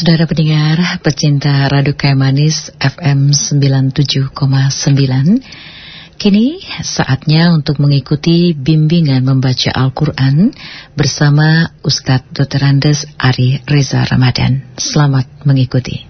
Saudara pendengar, pecinta Radio Manis FM 97,9 Kini saatnya untuk mengikuti bimbingan membaca Al-Quran bersama Ustadz Dr. Andes Ari Reza Ramadan. Selamat mengikuti.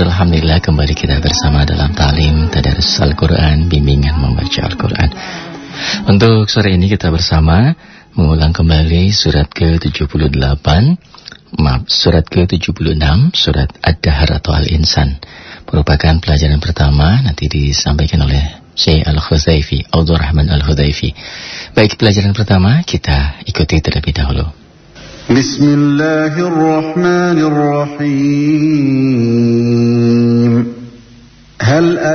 Alhamdulillah kembali kita bersama dalam Talim Tadarus Al-Quran Bimbingan Membaca Al-Quran. Untuk sore ini kita bersama Mengulang kembali surat ke-78 Maaf, surat ke-76 Surat Ad-Dahar atau Al-Insan. Merupakan pelajaran pertama Nanti disampaikan oleh Syekh Al-Khuzaifi Abdul Rahman Al-Khuzaifi Baik, pelajaran pertama kita ikuti terlebih dahulu. Bismillahirrahmanirrahim.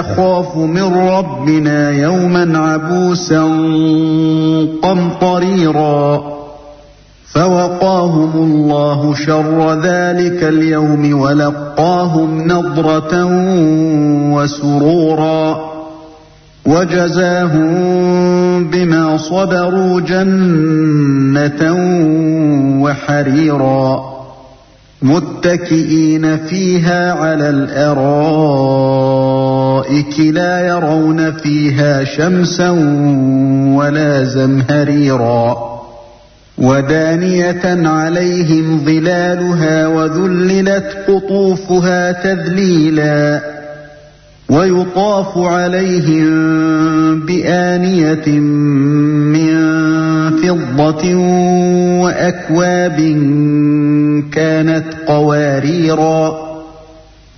نخاف من ربنا يوما عبوسا قمطريرا فوقاهم الله شر ذلك اليوم ولقاهم نضرة وسرورا وجزاهم بما صبروا جنة وحريرا متكئين فيها على الأرائك لا يرون فيها شمسا ولا زمهريرا ودانية عليهم ظلالها وذللت قطوفها تذليلا ويطاف عليهم بآنية من فضة وأكواب كانت قواريرا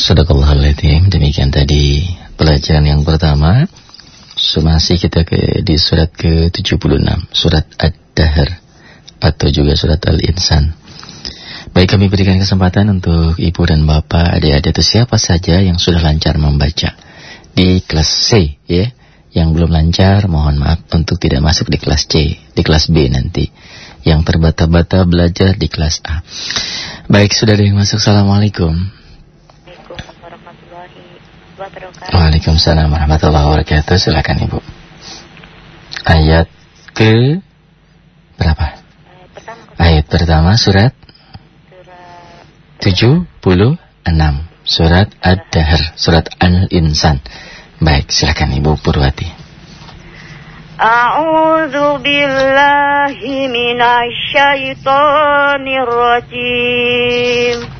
Sadaqallahul Demikian tadi pelajaran yang pertama. Masih kita ke di surat ke-76, surat Ad-Dahr atau juga surat Al-Insan. Baik kami berikan kesempatan untuk ibu dan bapak, adik-adik atau siapa saja yang sudah lancar membaca di kelas C ya. Yang belum lancar mohon maaf untuk tidak masuk di kelas C, di kelas B nanti. Yang terbata-bata belajar di kelas A. Baik, sudah ada yang masuk. Assalamualaikum wabarakatuh. Waalaikumsalam warahmatullahi wabarakatuh. Silakan Ibu. Ayat ke berapa? Ayat pertama, Ayat pertama surat 76 surat Ad-Dahr, surat Al-Insan. Baik, silakan Ibu Purwati. A'udzu billahi minasyaitonir rajim.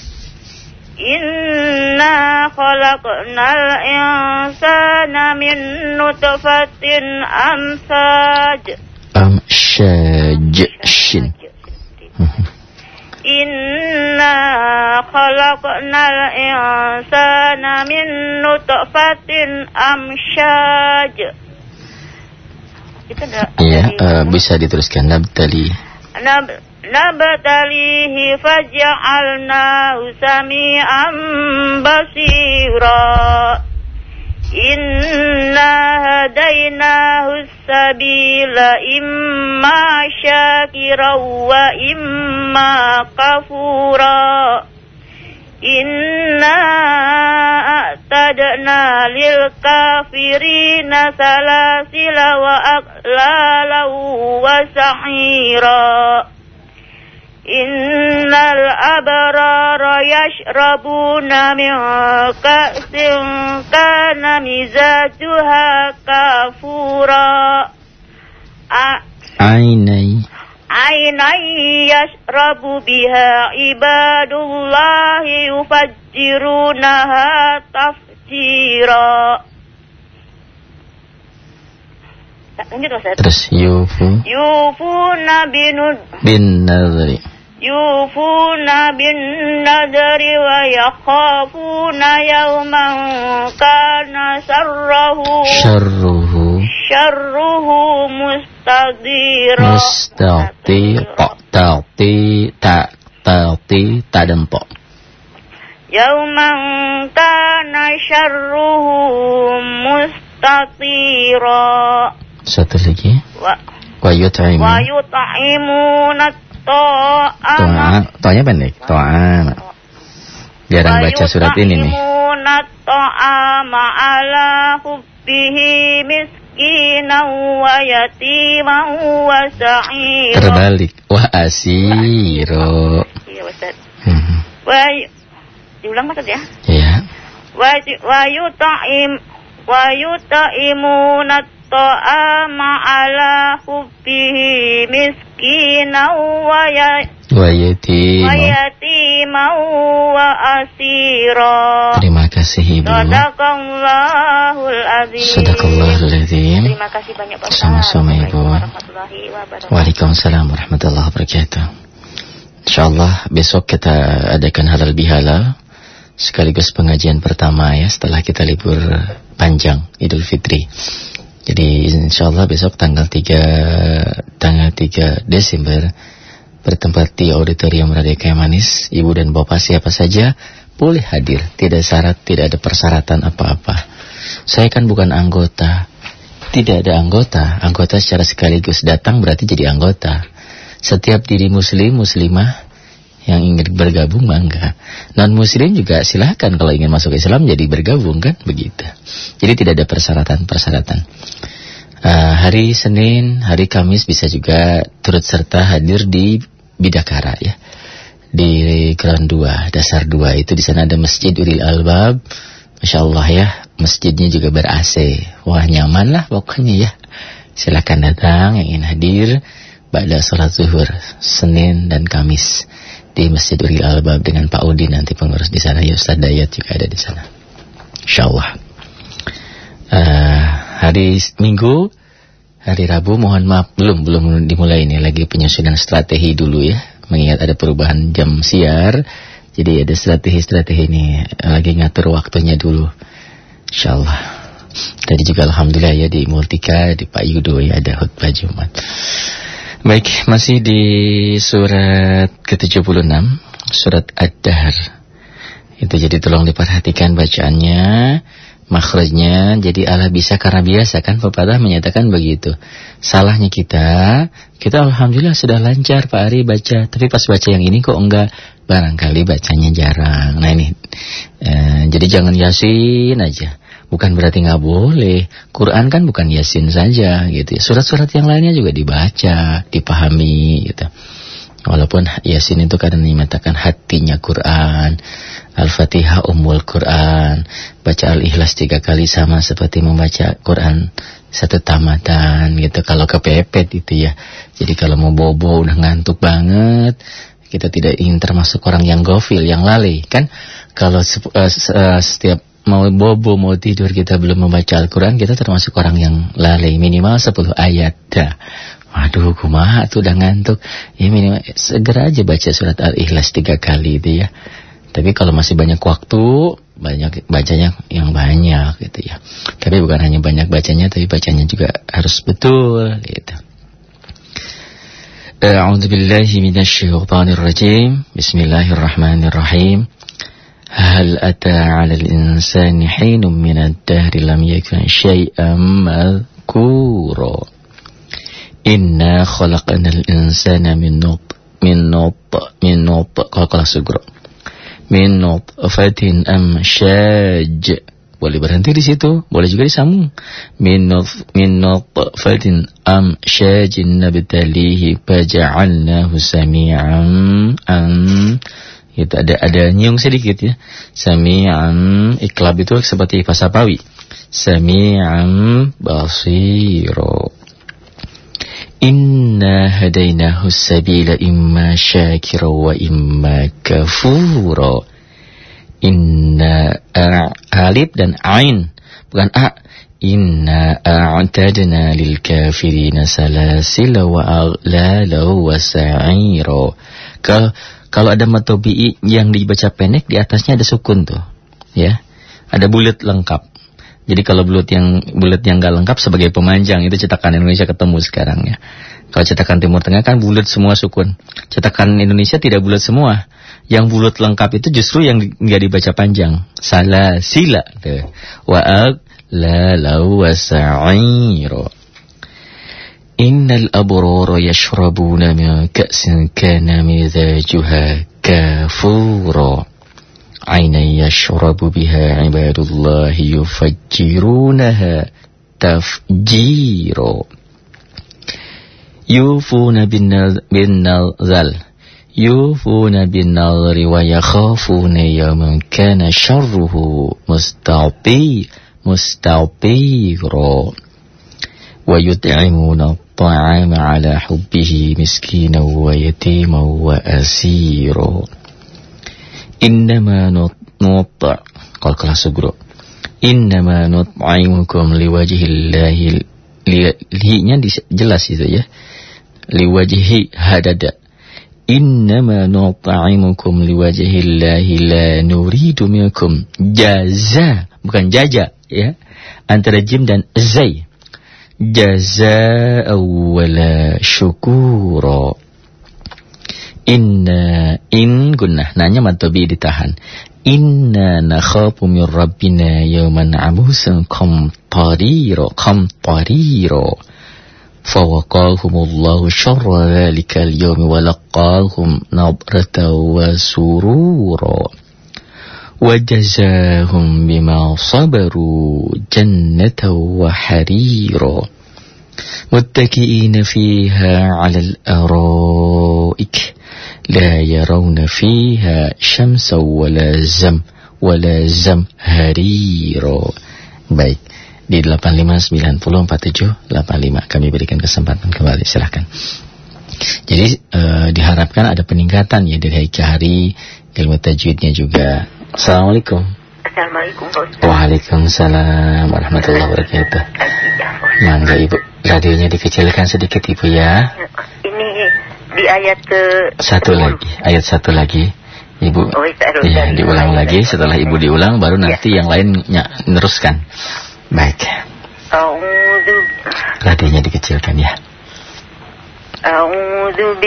Inna khalaqnal insana min nutfatin amsaj. Amsaj. Shin. Inna khalaqnal insana min nutfatin amsaj. Iya, uh, bisa diteruskan nabtali. Nab nabtalihi faj'alnahu sami'an basira. Inna hadainahu sabila imma syakira wa imma kafura. Inna a'tadna lil kafirina salasila wa aklalau wa sahira Innal abrara yashrabuna min ka'sin kana mizajuha kafura Ainai Ainai yashrabu biha ibadullahi yufajjirunaha tafjira Lanjut Ustaz. Terus yufu. Yufuna binu bin nadri. Yawman kana sarrahu syarruhu syarruhu mustadira mustaqti ta'ti ta ta'ti ta dan ta Yawman kana syarruhu mustatira satu lagi. Wa. Yut'imuna ta'ama. To'nya pendek. To'ama. Jarang baca surat ini nih. Wa ta'ama ala hubbihi miskinan wa yatiman wa sa'ira. Terbalik. Wa asiro. Iya, Ustaz. Hmm. Wa diulang Ustaz ya? Iya. Wa wa yut'im wa yut'imuna ta'ama ala hubbihi miskina wa ya wa asira. Terima kasih Ibu. Sadaqallahul azim. Sadaqallahul azim. Terima kasih banyak Bapak Sama-sama Ibu. Waalaikumsalam warahmatullahi wabarakatuh. InsyaAllah besok kita adakan halal bihala sekaligus pengajian pertama ya setelah kita libur panjang Idul Fitri. Jadi insya Allah besok tanggal 3 tanggal 3 Desember bertempat di auditorium Radika Manis, ibu dan bapak siapa saja boleh hadir, tidak syarat, tidak ada persyaratan apa-apa. Saya kan bukan anggota, Tidak ada anggota. Anggota secara sekaligus datang berarti jadi anggota. Setiap diri muslim, muslimah yang ingin bergabung mangga. Non muslim juga silahkan kalau ingin masuk Islam jadi bergabung kan begitu. Jadi tidak ada persyaratan-persyaratan. Uh, hari Senin, hari Kamis bisa juga turut serta hadir di Bidakara ya. Di Ground 2, dasar 2 itu di sana ada Masjid Uril Albab. Masya Allah ya, masjidnya juga ber AC. Wah nyaman lah pokoknya ya. Silakan datang yang ingin hadir pada sholat zuhur Senin dan Kamis di Masjid Uril Albab dengan Pak Udin nanti pengurus di sana. Ya Ustaz Dayat juga ada di sana. Insya Allah. Uh, hari Minggu, hari Rabu mohon maaf belum belum dimulai ini lagi penyusunan strategi dulu ya. Mengingat ada perubahan jam siar, jadi ada strategi-strategi ini lagi ngatur waktunya dulu. Insya Allah. Tadi juga Alhamdulillah ya di Multika, di Pak Yudo ya ada khutbah Jumat. Baik, masih di surat ke-76, surat Ad-Dahr. Itu jadi tolong diperhatikan bacaannya, makhrajnya. Jadi Allah bisa karena biasa kan pepatah menyatakan begitu. Salahnya kita, kita alhamdulillah sudah lancar Pak Ari baca, tapi pas baca yang ini kok enggak barangkali bacanya jarang. Nah ini, eh, jadi jangan yasin aja. Bukan berarti nggak boleh. Quran kan bukan Yasin saja gitu. Ya. Surat-surat yang lainnya juga dibaca, dipahami gitu. Walaupun Yasin itu kadang dimatakan hatinya Quran. Al-Fatihah umul Quran. Baca Al-Ikhlas tiga kali sama seperti membaca Quran satu tamatan gitu. Kalau kepepet itu ya. Jadi kalau mau bobo udah ngantuk banget. Kita tidak ingin termasuk orang yang gofil, yang lalai. Kan kalau uh, setiap mau bobo mau tidur kita belum membaca Al-Quran kita termasuk orang yang lalai. Minimal 10 ayat dah. Waduh kumaha tuh udah ngantuk. Ya minimal segera aja baca surat Al-Ikhlas tiga kali itu ya. Tapi kalau masih banyak waktu banyak bacanya yang banyak gitu ya. Tapi bukan hanya banyak bacanya tapi bacanya juga harus betul gitu. A'udzu billahi minasy syaithanir rajim Bismillahirrahmanirrahim هل أتى على الإنسان حين من الدهر لم يكن شيئا مذكورا إنا خلقنا الإنسان من نط من نط من نط قلقل سجر من نطفة أمشاج boleh berhenti di situ, boleh juga disambung. Min nuf min nutfatin am syajin nabtalihi faja'alnahu sami'an am itu ada ada nyung sedikit ya. Sami'an iklab itu seperti bahasa Pawi. Sami'an basiro. Inna hadainahu sabila imma syakira wa imma kafura. Inna alif dan ain bukan a. Inna a'tadna lil kafirina salasila wa aghlala wa sa'ira. Kalau kalau ada matobi'i yang dibaca pendek di atasnya ada sukun tuh, ya. Ada bulat lengkap. Jadi kalau bulat yang bulat yang gak lengkap sebagai pemanjang itu cetakan Indonesia ketemu sekarang ya. Kalau cetakan Timur Tengah kan bulat semua sukun. Cetakan Indonesia tidak bulat semua. Yang bulat lengkap itu justru yang nggak dibaca panjang. Salah sila tuh. Wa la la wa إن الأبرار يشربون من كأس كان مزاجها كافورا. عينا يشرب بها عباد الله يفجرونها تفجيرا. يوفون بالنذل يوفون بالنظر ويخافون يوما كان شره مستعطي مستعطيرا. ويطعمون الطعام على حبه مسكينا ويتيما وأسيرا إنما نطع قال قال سجرو إنما نطعمكم لوجه الله lihinya jelas itu ya liwajhi hadada innama nut'imukum liwajhillahi la nuridu minkum jaza bukan jaja ya antara jim dan zai جزاء ولا شكورا. إنا إن قلنا نعني ما تبي ditahan إنا نخاف من ربنا يوما عموسا كم طريرا كم طريرا. فوقاهم الله شر ذلك اليوم ولقاهم نظرة وسرورا. Wajazahum bima sabaru jannata wa harira متكئين فيها على الأرائك لا يرون فيها شمسا ولا زم ولا زم هريرا baik di 85904785 kami berikan kesempatan kembali silahkan jadi uh, diharapkan ada peningkatan ya dari hari ke hari ilmu tajwidnya juga Assalamualaikum Assalamualaikum Waalaikumsalam warahmatullahi wabarakatuh Mangga Ibu Radionya dikecilkan sedikit Ibu ya. Ini di ayat ke satu lagi, ayat satu lagi. Ibu, oh, ya, diulang lagi. Setelah Ibu diulang, baru ya. nanti yang lain meneruskan. Baik. Radionya dikecilkan ya. A'udzu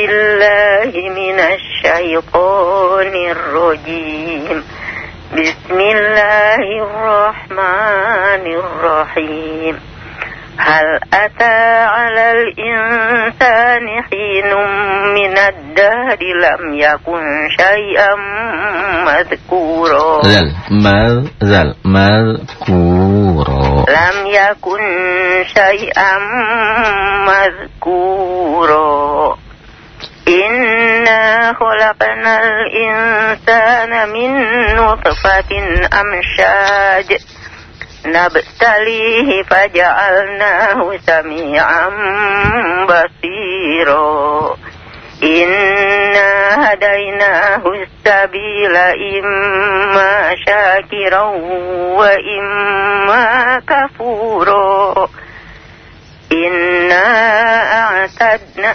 billahi minasyaitonir rajim. Bismillahirrahmanirrahim. هل أتى على الإنسان حين من الدهر لم يكن شيئا مذكورا زل مذ زل مذكورا لم يكن شيئا مذكورا إنا خلقنا الإنسان من نطفة أمشاج نبتليه فجعلناه سميعا بصيرا إنا هديناه السبيل إما شاكرا وإما كفورا إنا أعتدنا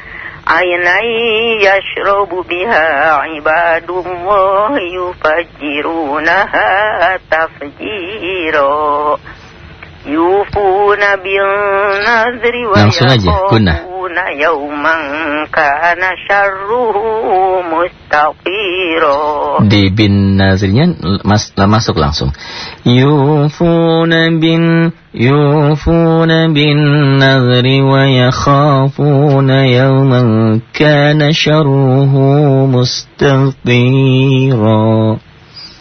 عينا يشرب بها عباد الله يفجرونها تفجيرا يوفون بالنذر يصلون يوما كان شره مستطيرا. دي بن نازلين مس لا masuk يوفون بن يوفون بالنذر ويخافون يوما كان شره مستطيرا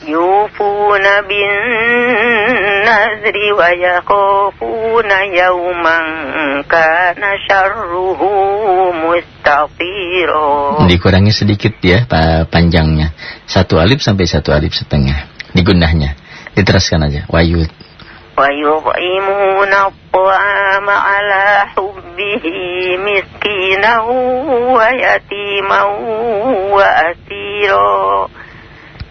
يوفون بالنذر ويخافون يوما كان شره مستطيرا Dikurangi sedikit ya panjangnya. Satu alif sampai satu alif setengah. Digundahnya. Diteruskan aja. Wayut. ويطعمون الطعام على حبه مسكينا ويتيما وأسيرا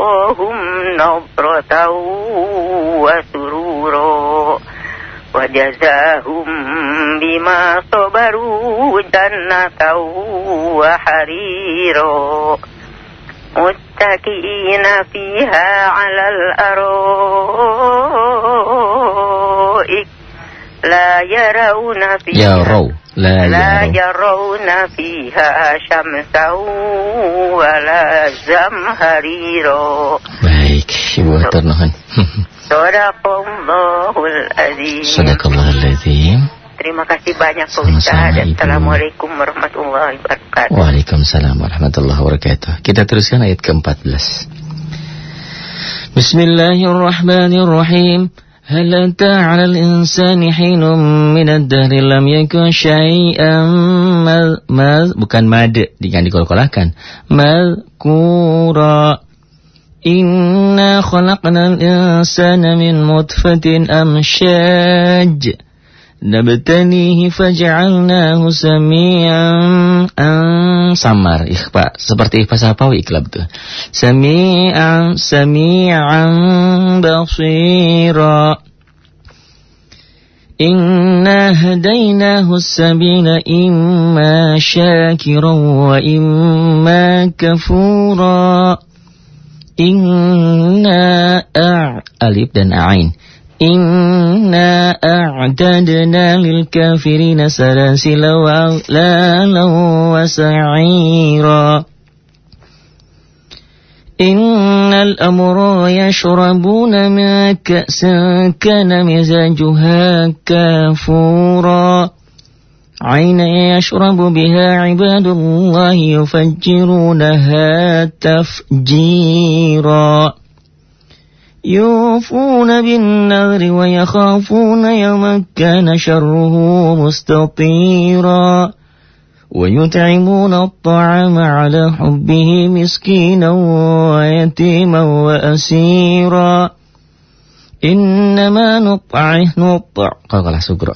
وهم نظرة وسرورا وجزاهم بما صبروا جنة وحريرا متكئين فيها على الأرائك لا يرون فيها يروا لا, لا يرون فيها شمسا ولا زمهريرا Baik, Ibu Atur Nuhun. Sadaqallahul azim. Sadaqallahul azim. Terima kasih banyak Pak Ustaz. Assalamualaikum warahmatullahi wabarakatuh. Waalaikumsalam warahmatullahi wabarakatuh. Kita teruskan ayat ke-14. Bismillahirrahmanirrahim. هل أتى على الإنسان حين من الدهر لم يكن شيئا مذ ما bukan mad yang dikolak-kolakkan mazkura إنا خلقنا الإنسان من مطفة أمشاج. Nabtanihi faj'alnahu samian an samar ikhfa seperti ikhfa sapawi ikhla betul samian samian basira Inna hadainahu sabila imma syakiran wa imma kafura Inna a' alif dan a'in إنا أعتدنا للكافرين سلاسل وأغلالا وسعيرا. إن الأمر يشربون من كأس كان مزاجها كافورا. عين يشرب بها عباد الله يفجرونها تفجيرا. يوفون بالنذر ويخافون يوما كان شره مستطيرا ويطعمون الطعام على حبه مسكينا ويتيما وأسيرا. إنما نطعه نطع. قال سكرا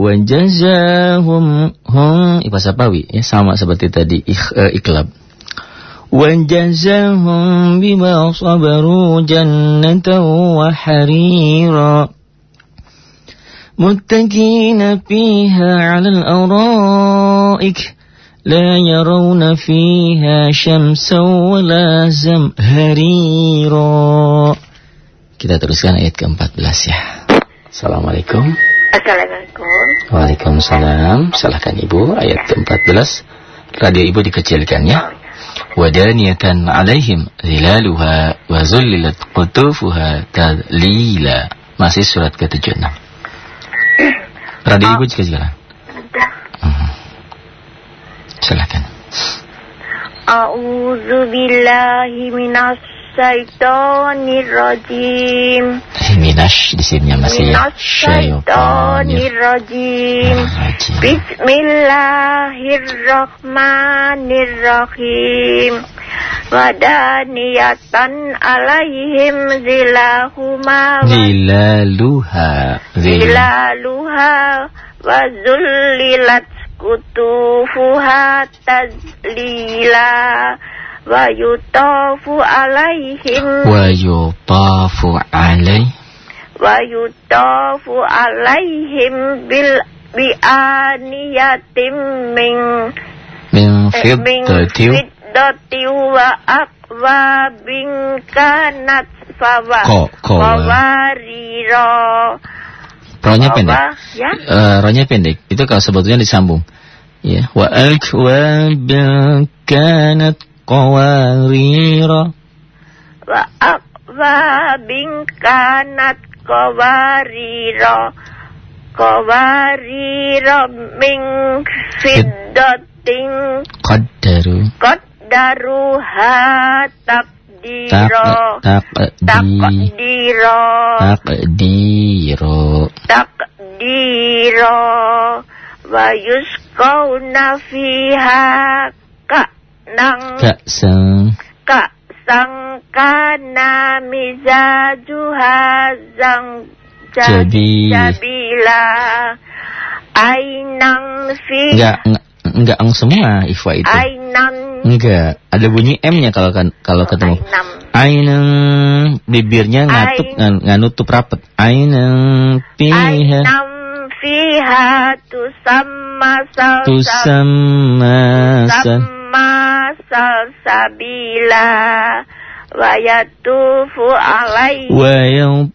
Wajazahum hum Ipa Sapawi ya sama seperti tadi ik, uh, iklab. Wajazahum bima sabaru jannatan wa harira. متكين فيها على الأرائك لا يرون فيها شمسا ولا زمهريرا Kita teruskan ayat ke-14 ya. Assalamualaikum. Assalamualaikum. Waalaikumsalam. Silahkan Ibu, ayat ke-14. Radio Ibu dikecilkan ya. Wadaniyatan alaihim zilaluha wa zullilat qutufuha tadlila. Masih surat ke-76. Radio Ibu dikecilkan. Uh Silahkan. A'udzu billahi minas syaitonir rajim. Minash di sini masih ya. Syaitonir rajim. Bismillahirrahmanirrahim. Wadaniyatan alaihim zilahuma Zilaluha Zilaluha Wa zullilat kutufuha tazlila wa yutafu alaihim wa yutafu alaih wa yutafu alaihim bil bi'aniyatim min min fiddati fiddati wa akwabin kanat fawa ko ko fawariro Rohnya pendek. Ya? Uh, rohnya pendek. Itu kalau sebetulnya disambung. Ya, wa akwabin kanat qawarira. Wa akwabin kanat qawarira. Qawarira min fiddatin. Qaddaru. Qaddaruha taqdira. Taqdira. Taqdira. Taqdira. Wa yusqawna nang sang. Ka sang kana mizajuha zang jadi jabila ainang fi enggak enggak ang semua ikhwa itu. Ainang enggak ada bunyi m-nya kalau kan kalau ketemu. Ainang bibirnya ngatup nggak nutup rapet. Ainang piha. ainang fiha tusamma sama salsabila wa yatufu alaihim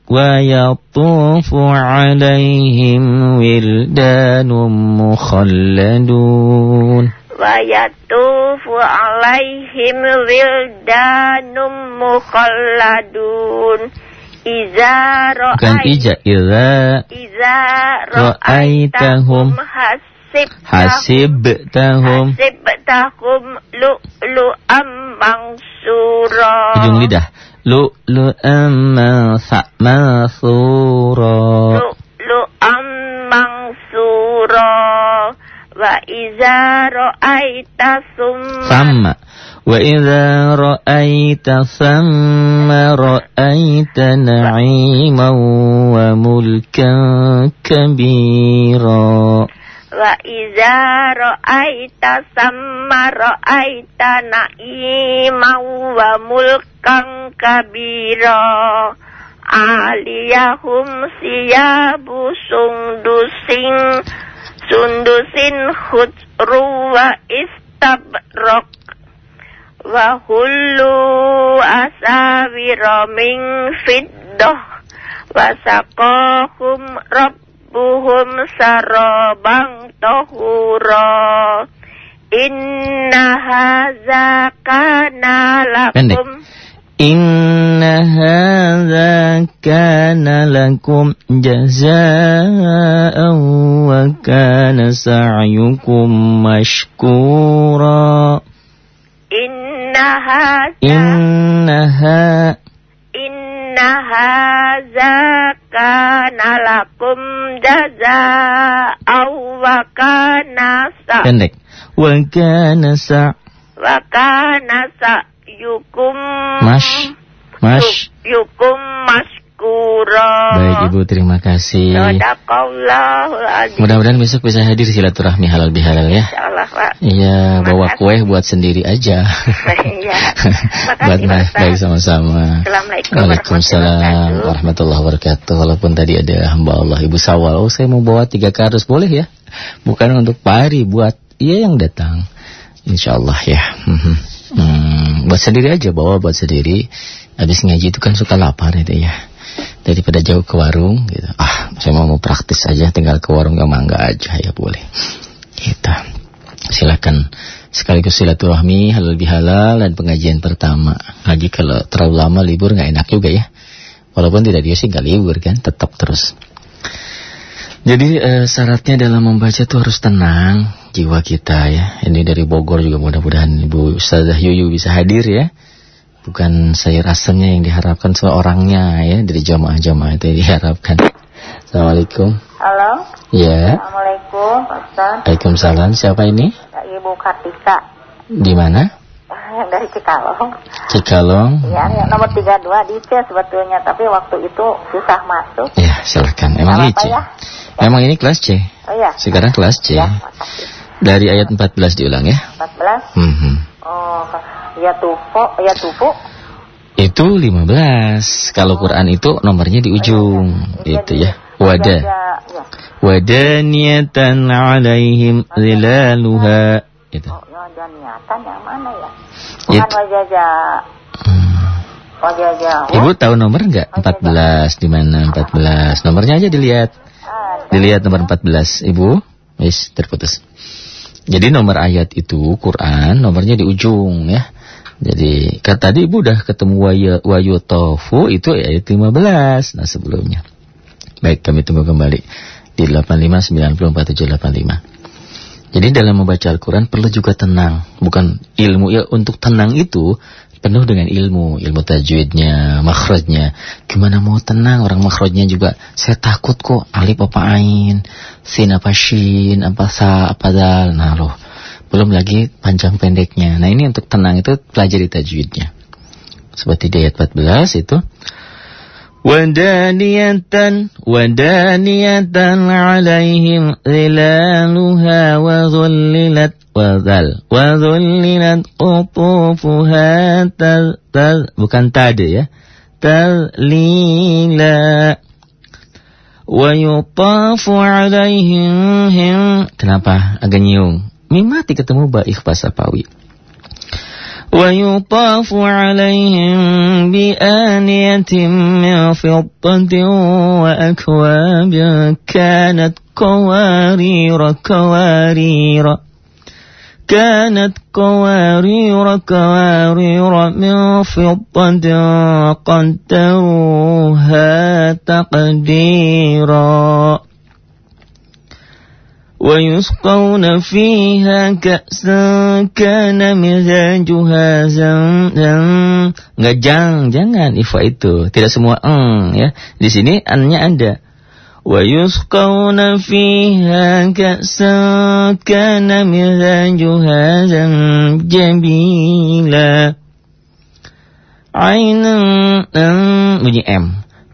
wa yatufu alaihim wildanum mukhalladun. Wa yatufu alaihim wildanum mukhalladun. Iza ro'aitahum Iza ro'aitahum. Iza ro'aitahum Hasib taum, hasib taum lu lu lu'lu'am mansura. Ujung lidah. Lu'lu'am lu mansura. Lu'lu'am mansura. Wa iza ra'aita summa. Wa iza ra'aita samma ra'aita na'iman wa mulkan kabir. Wa iza ra'aita samma ra'aita na'ima wa mulkan kabira. Aliyahum siyabu sundusin sundusin khudru wa istabrok. Wa hullu asawira min fiddah wa saqahum rabb rabbuhum sarabang tohura Inna haza kana lakum. Inna haza kana lakum jazaa'an wa kana sa'yukum mashkura. Inna haza Inna ha Inna haza kana lakum jaza'aw wa kana sa pendek. Wa kana sa wa kana sa yukum. Mash. Mash. Yukum mash syukura. Baik Ibu, terima kasih. Mudah-mudahan besok bisa hadir silaturahmi halal bihalal ya. Insyaallah, Pak. Iya, bawa kue buat sendiri aja. Iya. buat mas, baik sama-sama. Assalamualaikum Waalaikumsalam warahmatullahi wabarakatuh. Walaupun tadi ada hamba Allah Ibu Sawal, oh saya mau bawa tiga karus boleh ya? Bukan untuk pari buat ia yang datang. Insyaallah ya. Mhm. Hmm, buat sendiri aja bawa buat sendiri. Habis ngaji itu kan suka lapar itu ya. Daripada jauh ke warung gitu Ah saya mau, mau praktis aja Tinggal ke warung yang mangga aja ya boleh Gitu Silakan sekaligus silaturahmi halal bihalal dan pengajian pertama. Lagi kalau terlalu lama libur nggak enak juga ya. Walaupun tidak dia sih libur kan, tetap terus. Jadi eh, syaratnya dalam membaca tuh harus tenang jiwa kita ya. Ini dari Bogor juga mudah-mudahan Ibu Ustazah Yuyu bisa hadir ya. Bukan sayur asamnya yang diharapkan seorangnya ya dari jamaah-jamaah itu yang diharapkan. Assalamualaikum. Halo. Ya. Assalamualaikum, Ustaz. Waalaikumsalam. Siapa ini? Ibu Kartika Di mana? dari Cikalong. Cikalong. Ya, yang nomor 32 di C sebetulnya, tapi waktu itu susah masuk. Ya, silakan. Emang ini C. ya. Emang ini kelas C. Oh iya. Sekarang kelas C. Ya, makasih. Dari ayat 14 diulang ya. 14. Mhm. Oh, ya tufu, ya tufu. Itu 15. Kalau Quran itu nomornya di ujung. Itu ya. Wada. Ya, ya. Wadaniyatan alaihim zilaluha. Itu. Oh, ya, dan niatan yang mana ya? It- Bukan wajah Hmm. Ibu tahu nomor enggak? 14 di mana 14? Nomornya aja dilihat. Dilihat nomor 14, Ibu. Wis terputus. Jadi nomor ayat itu Quran nomornya di ujung ya. Jadi kata tadi Ibu udah ketemu waya wayutofu itu ayat 15 nah sebelumnya. Baik, kami tunggu kembali di 85904785. Jadi dalam membaca Al-Quran perlu juga tenang. Bukan ilmu ya untuk tenang itu penuh dengan ilmu. Ilmu tajwidnya, makhrajnya. Gimana mau tenang orang makhrajnya juga. Saya takut kok alif apa ain, sin apa shin, apa sa, apa dal. Nah loh. Belum lagi panjang pendeknya. Nah ini untuk tenang itu pelajari tajwidnya. Seperti di ayat 14 itu. Zilaluha wa dhullilat wa dhal wa dhullilat qutufuha tal tal bukan tade ya wa yutafu alaihim him kenapa agak nyiung mimati ketemu ba ikhfa sapawi ويطاف عليهم بآنية من فضة وأكواب كانت قوارير قوارير كانت قوارير قوارير من فضة قدروها تقديرا ويسقون فيها كأسا كان مزاجها زم Enggak jang, jangan ifa itu. Tidak semua eng ya. Di sini annya ada. ويسقون فيها كأسا كان مزاجها زنجبيلا عينا bunyi M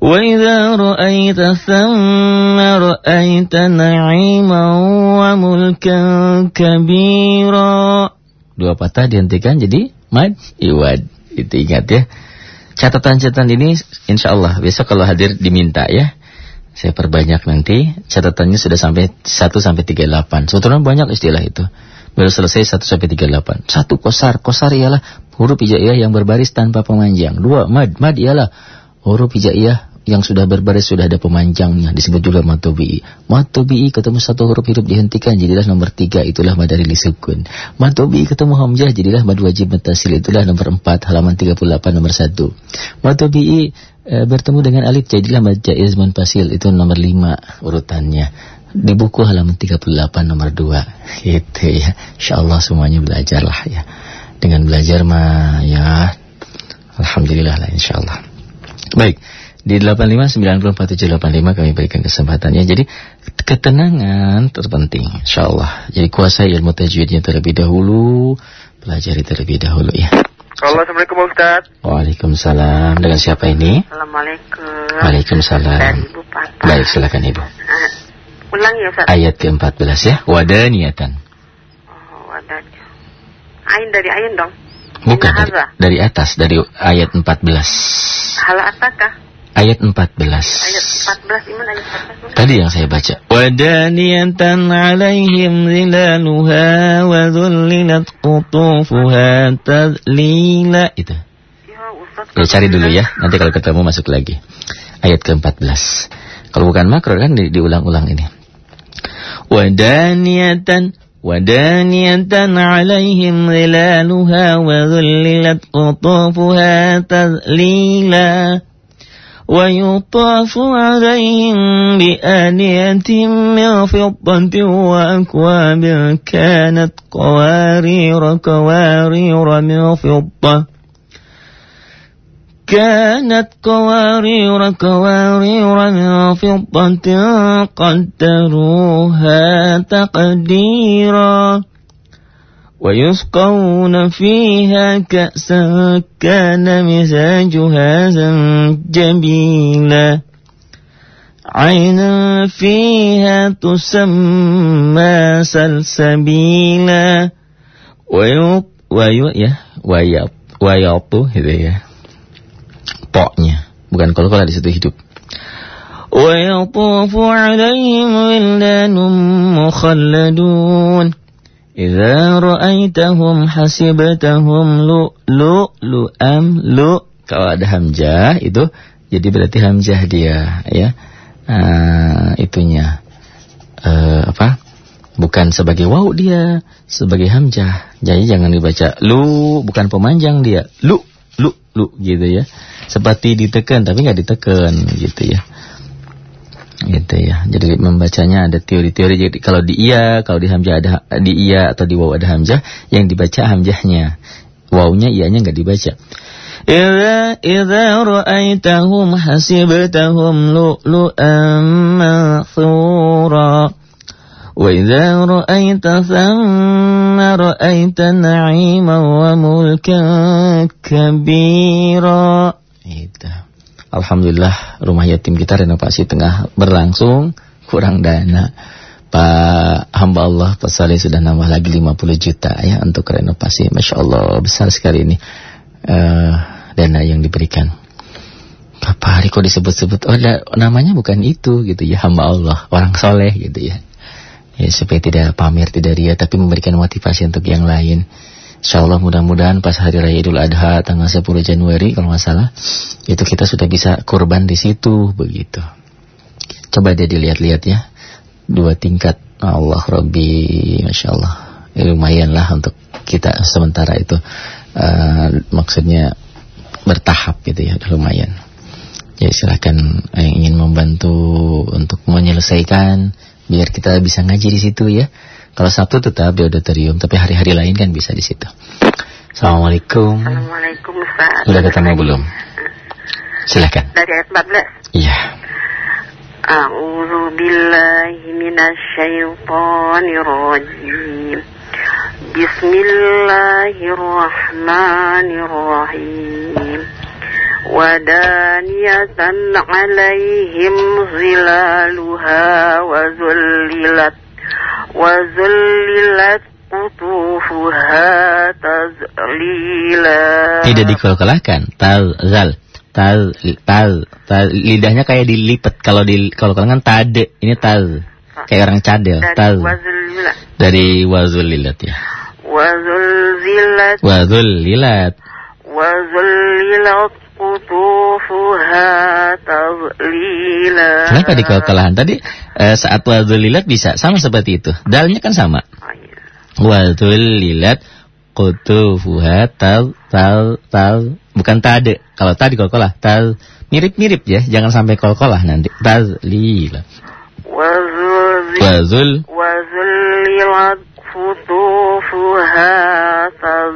وإذا رأيت ثم رأيت نعيما وملكا كبيرا Dua patah dihentikan jadi mad iwad. Itu ingat ya. Catatan-catatan ini insya Allah besok kalau hadir diminta ya. Saya perbanyak nanti catatannya sudah sampai 1 sampai 38. Sebetulnya banyak istilah itu. Baru selesai 1 sampai 38. Satu kosar, kosar ialah huruf hijaiyah yang berbaris tanpa pemanjang. Dua mad, mad ialah huruf hijaiyah yang sudah berbaris sudah ada pemanjangnya disebut juga matobi'i. Matobi'i ketemu satu huruf hidup dihentikan jadilah nomor tiga itulah mad dari lisukun. Matobi'i ketemu hamzah jadilah mad wajib mutasil itulah nomor empat halaman 38 nomor satu. Matobi'i e, bertemu dengan alif jadilah mad jaiz munfasil itu nomor 5 urutannya di buku halaman 38 nomor 2 gitu ya insyaallah semuanya belajarlah ya dengan belajar mah ya alhamdulillah lah insyaallah baik di 859475 kami berikan kesempatannya jadi ketenangan terpenting insyaallah jadi kuasai ilmu tajwidnya terlebih dahulu pelajari terlebih dahulu ya Halo, Assalamualaikum Ustaz. Waalaikumsalam. Dengan siapa ini? Assalamualaikum. Waalaikumsalam. Dari Ibu Papa. Baik, silakan Ibu. Uh, ulang ya Ustaz. Ayat ke-14 ya. Wadaniyatan. Oh, wadah. Ain dari ain dong. Bukan dari, dari atas, dari ayat 14. Hala atakah? Ayat 14. Ayat 14 iman ayat 14. Tadi yang saya baca. ودانية عليهم ظلالها وذللت قطوفها تذليلا Itu. Ya Ustaz. Ya, cari dulu ya. Nanti kalau ketemu masuk lagi. Ayat ke-14. Kalau bukan makro kan di- diulang-ulang ini. ودانية ودانية عليهم ظلالها وذللت قطوفها تذليلا ويطاف عليهم بآنية من فضة وأكواب كانت قوارير قوارير من فضة. كانت قوارير قوارير من فضة قدروها تقديرا. ويسقون فيها كأسا كان مزاجها زنجبيلا عينا فيها تسمى سلسبيلا ويط ويو ya wayap wayapu gitu ya Poknya. Bukan kalau kalau di situ hidup. ويطوف عليهم ولدان مخلدون Idza ra'aitahum hasibtahum lu lu lu am lu. Kalau ada hamzah itu jadi berarti hamzah dia ya. Uh, itunya uh, apa? Bukan sebagai waw dia, sebagai hamzah. Jadi jangan dibaca lu, bukan pemanjang dia. Lu lu lu gitu ya. Seperti ditekan tapi nggak ditekan gitu ya Gitu ya. Jadi membacanya ada teori-teori. Jadi kalau di iya, kalau di hamzah ada di iya atau di waw ada hamzah, yang dibaca hamzahnya. Wawnya iyanya nggak dibaca. إذا إذا رأيتهم حسبتهم لؤلؤا منثورا وإذا رأيت ثم رأيت نعيما وملكا كبيرا Itu. Alhamdulillah rumah yatim kita renovasi tengah berlangsung. kurang dana. Pak hamba Allah Pak Saleh sudah nambah lagi 50 juta ya untuk renovasi. Masya Allah besar sekali ini uh, dana yang diberikan. Apa hari kok disebut-sebut? Oh da, namanya bukan itu gitu ya hamba Allah orang soleh gitu ya. Ya supaya tidak pamer tidak ria tapi memberikan motivasi untuk yang lain. Insya Allah mudah-mudahan pas hari raya Idul Adha tanggal 10 Januari kalau nggak salah itu kita sudah bisa kurban di situ begitu. Coba dia dilihat-lihat ya. Dua tingkat. Allah Robbi Masya Allah. Ya, lumayan lah untuk kita sementara itu. Uh, maksudnya bertahap gitu ya lumayan. Ya silakan yang ingin membantu untuk menyelesaikan biar kita bisa ngaji di situ ya kalau Sabtu tetap di auditorium tapi hari-hari lain kan bisa di situ Assalamualaikum Assalamualaikum Ustaz Sudah ketemu belum? Silakan Dari ayat 14 Iya أعوذ بالله من الشيطان الرجيم بسم الله الرحمن الرحيم ودانية عليهم ظلالها وذللت وذللت قطوفها تذليلا Tidak dikolkolahkan Tal, tal tal tal lidahnya kayak dilipat kalau di kalau kan tade ini tal kayak orang cadel tal dari wazul lilat ya wazul zilat wazul lilat wazul lilat kutufuha kenapa di kelahan tadi eh, saat wazul lilat bisa sama seperti itu. Dalnya kan sama. Oh, iya. wazul lilat kutufuha tal tal tal. Bukan tade. Kalau tadi kolkolah tal. Mirip-mirip ya jangan sampai kolkolah nanti. Tazlila wazul wazul. futufuha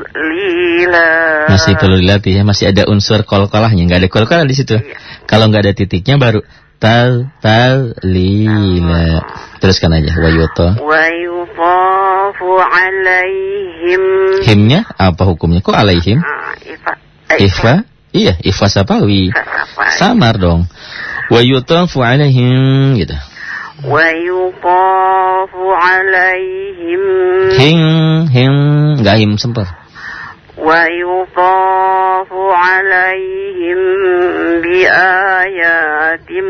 tazlila masih perlu dilatih ya masih ada unsur kolkolahnya nggak ada kolkolah di situ iya. kalau nggak ada titiknya baru tal tal lila teruskan aja wayuto wayutafu alaihim himnya apa hukumnya kok alaihim uh, Ifa? Iya, Ifa Sapawi. Samar dong. Wa yutafu alaihim gitu. Wa yutafu alaihim. Hing, hing, enggak him sempur. Wa yutafu alaihim bi ayatim.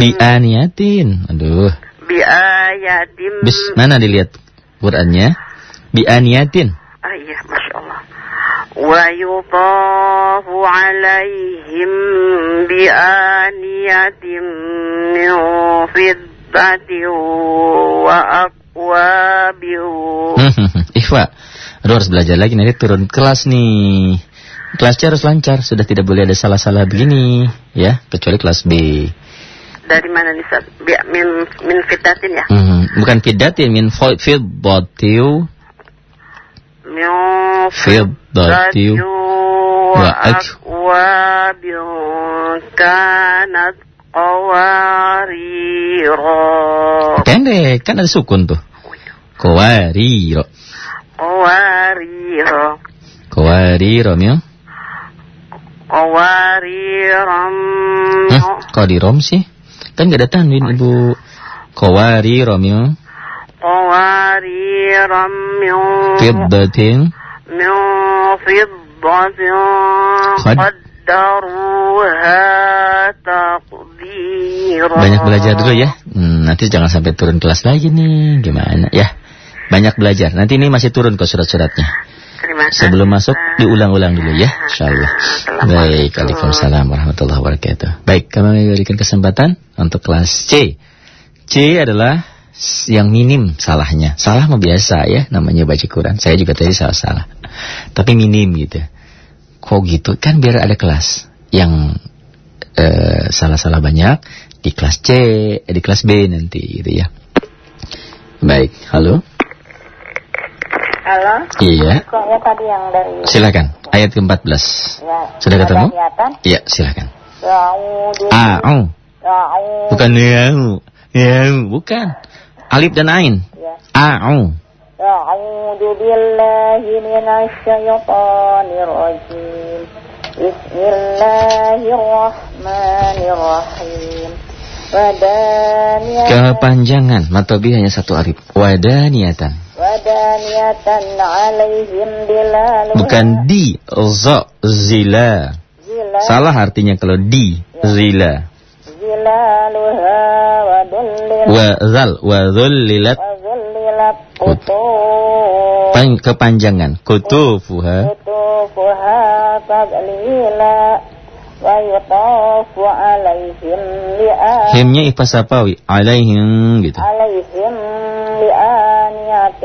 Bi aniyatin. Aduh. Bi ayatim. Bis, mana dilihat Qurannya? Bi aniyatin. Ah iya, Masya Allah. ويطاف عليهم بآنية من فضة وأكواب Ikhwa, Aduh harus belajar lagi nanti turun kelas nih. Kelasnya harus lancar, sudah tidak boleh ada salah-salah begini ya, kecuali kelas B. Dari mana nih Ustaz? Min, min fitatin ya? Hmm, bukan fidatin, min fiddatiu. Fiddati wa akwabin kanat qawariro. Pendek kan ada sukun tuh. Qawariro qawariro qawariro mio qawariram Hah, kok di rom sih kan gak ada tanwin ibu qawariro mio قوارير من فضة من فضة قدروها تقديرا Banyak belajar dulu ya hmm, Nanti jangan sampai turun kelas lagi nih Gimana ya Banyak belajar Nanti ini masih turun ke surat-suratnya Sebelum masuk diulang-ulang dulu ya InsyaAllah Baik Waalaikumsalam warahmatullahi wabarakatuh Baik kami memberikan kesempatan Untuk kelas C C adalah yang minim salahnya. Salah mah biasa ya, namanya baca Quran. Saya juga tadi salah-salah. Tapi minim gitu. Kok gitu? Kan biar ada kelas yang eh, salah-salah banyak di kelas C, eh, di kelas B nanti gitu ya. Baik, halo. Halo. Iya. Kok ya tadi yang dari Silakan. Ayat ke-14. Ya. Sudah ketemu? Iya, silakan. Ya, ah, Bukan ya, ya, bukan. Alif dan Ain. Ya. A'u. A'udzu billahi minasy syaithanir rajim. Bismillahirrahmanirrahim. Kepanjangan matobi hanya satu alif. Wadaniatan. Wadaniatan alaihim. Bukan di zo zila. Salah artinya kalau di ya. zila. Zilaluha wadullilat. Kepanjangan kutufuha ويطاف عليهم بآن Himnya ikhfa sapawi. Alaihim gitu. عليهم بآنية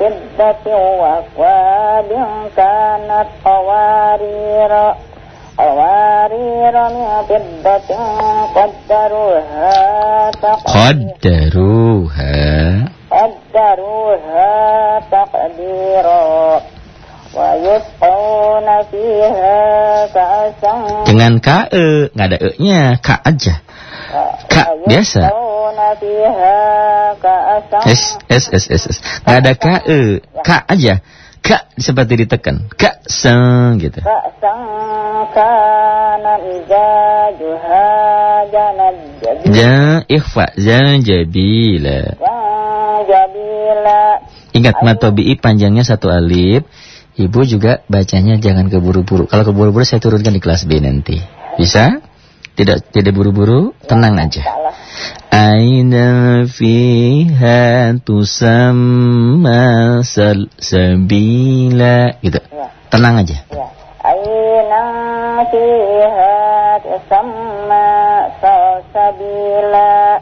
من فضة وأكواب كانت قوارير قوارير من فضة قدروها تقديرا Qaddaruha. قدروها تقديرا ويسقون فيها كأسا dengan e nggak ada e-nya, ka aja. Ka biasa. S s s s s. Nggak ada ka e ya. ka aja. Ka seperti ditekan. Ka sang gitu. Ka sang kana mizajuha janad Ja ikhfa janjabila. Janjabila. Ingat matobi'i panjangnya satu alif. Ibu juga bacanya jangan keburu-buru. Kalau keburu-buru saya turunkan di kelas B nanti. Bisa? Tidak tidak buru-buru, tenang aja. Aina fiha tusamma sal sabila gitu. Ya. Tenang aja. Ya. Aina fiha tusamma salsabila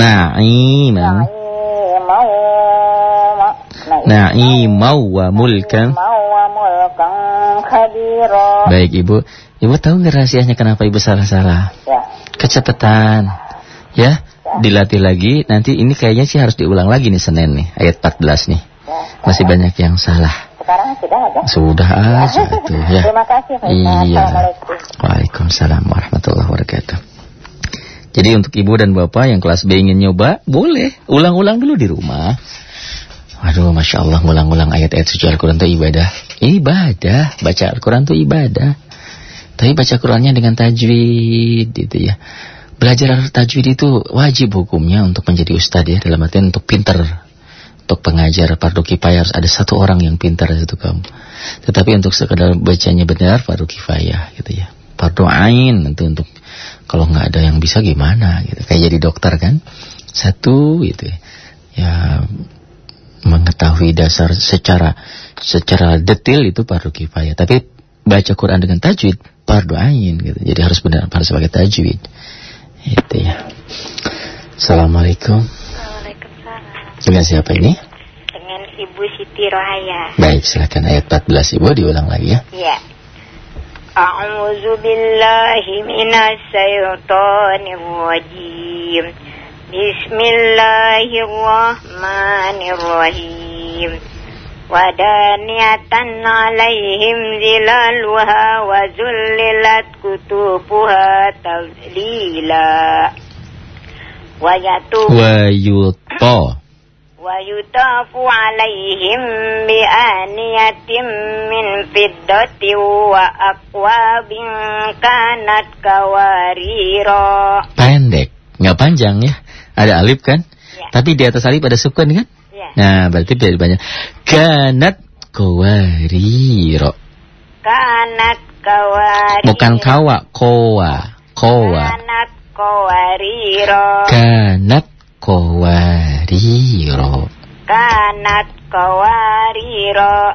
Na'iman Na'iman wa mulkan Baik Ibu Ibu tahu nggak rahasianya kenapa Ibu salah-salah? Ya. Kecepatan Ya, ya. dilatih lagi Nanti ini kayaknya sih harus diulang lagi nih Senin nih Ayat 14 nih ya, Masih banyak yang salah sekarang sudah ada? Sudah aja ya. itu ya. Terima kasih. Iya. Waalaikumsalam warahmatullahi wabarakatuh. Jadi untuk ibu dan bapak yang kelas B ingin nyoba, boleh. Ulang-ulang dulu di rumah. Waduh, Masya Allah, ngulang-ulang ayat-ayat suci Al-Quran itu ibadah. Ibadah, baca Al-Quran itu ibadah. Tapi baca Qurannya dengan tajwid, gitu ya. Belajar tajwid itu wajib hukumnya untuk menjadi ustadz ya, dalam artian untuk pinter. Untuk pengajar fardu kifayah harus ada satu orang yang pintar di situ kamu. Tetapi untuk sekedar bacanya benar fardu kifayah gitu ya. Fardu ain nanti untuk kalau nggak ada yang bisa gimana gitu. Kayak jadi dokter kan. Satu gitu ya. Ya mengetahui dasar secara secara detail itu fardu kifayah. Tapi baca Quran dengan tajwid fardu ain gitu. Jadi harus benar harus pakai tajwid. Itu ya. Assalamualaikum. Waalaikumsalam. Dengan siapa ini? Dengan Ibu Siti Rohaya. Baik, silakan ayat 14 Ibu diulang lagi ya. Ya. A'udzu billahi minasy syaithanir rajim. Bismillahirrahmanirrahim. Wadaniyatan alaihim zilaluha wa zullilat kutubuha tadlila. Wa yatubu Wa yuto. ويطاف عليهم بآنية من فضة وأكواب كانت كواريرا Pendek, nggak panjang ya. Ada alif kan? Ya. Tapi di atas alif ada sukun kan? ya. Nah, berarti beda banyak. Kanat kawariro. Kanat kawariro Bukan kawa, kowa. Kowa. Kanat kawariro Kanat kawariro. Kanat kawariro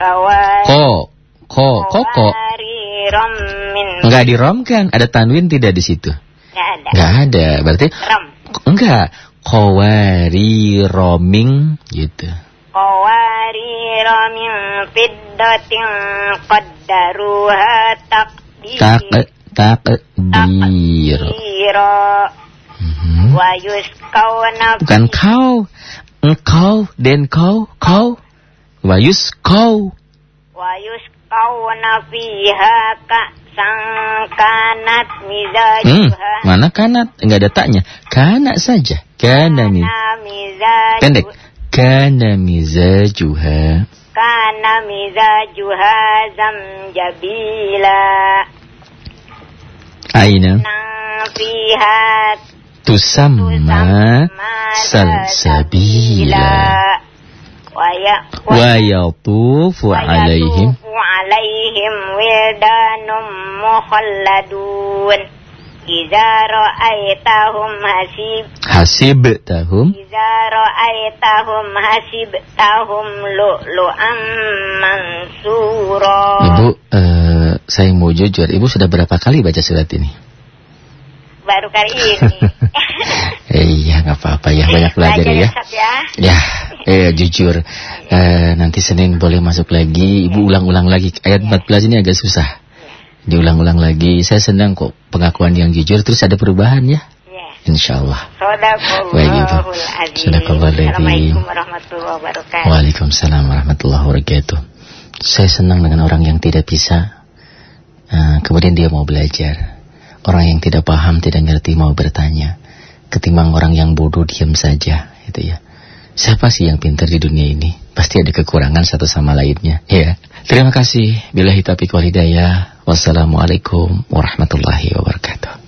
Kawar Ko. Ko. Koko. Kawarirom min Enggak diromkan. Ada tanwin tidak di situ? Nggak ada Enggak ada. Berarti Rom enggak. Kawariroming gitu. qawarira min fiddatin qaddaruha taqdira Tak takdir. Takdira Mhm. wa yusqawna Bukan kau. Engkau dan kau, kau. Wayus kau. wa yusqawna fiha ka'san kanat Hmm, mizajuha mana kanat? Enggak ada taknya. Kanak saja. Kana mi. kana mizaju Pendek. Kana mizajuha. kana mizajuha zamjabila Aina. nang fiha tusamma salsabila. Wa yatufu alaihim. Alaihim wildanum mukhalladun Iza ra'aitahum hasib Hasib tahum Iza ra'aitahum Lu lu'lu'am mansura. Ibu, uh, saya mau jujur, Ibu sudah berapa kali baca surat ini? Baru kali ini Eh, iya, nggak apa-apa ya. Banyak belajar ya. Ustaz ya Ya, eh, jujur. Eh, nanti Senin boleh masuk lagi. Ibu ulang-ulang lagi. Ayat 14 ini agak susah. Diulang-ulang lagi. Saya senang kok pengakuan yang jujur. Terus ada perubahan ya. Ya. Insya Allah. Sadaqallahul azim. Sadaqallahul azim. Assalamualaikum warahmatullahi wabarakatuh. Waalaikumsalam warahmatullahi wabarakatuh. Saya senang dengan orang yang tidak bisa. eh, kemudian dia mau belajar. Orang yang tidak paham, tidak ngerti mau bertanya. Ketimbang orang yang bodoh diam saja, itu ya. Siapa sih yang pintar di dunia ini? Pasti ada kekurangan satu sama lainnya, ya. Terima kasih. Bila hitapi hidayah. Wassalamualaikum warahmatullahi wabarakatuh.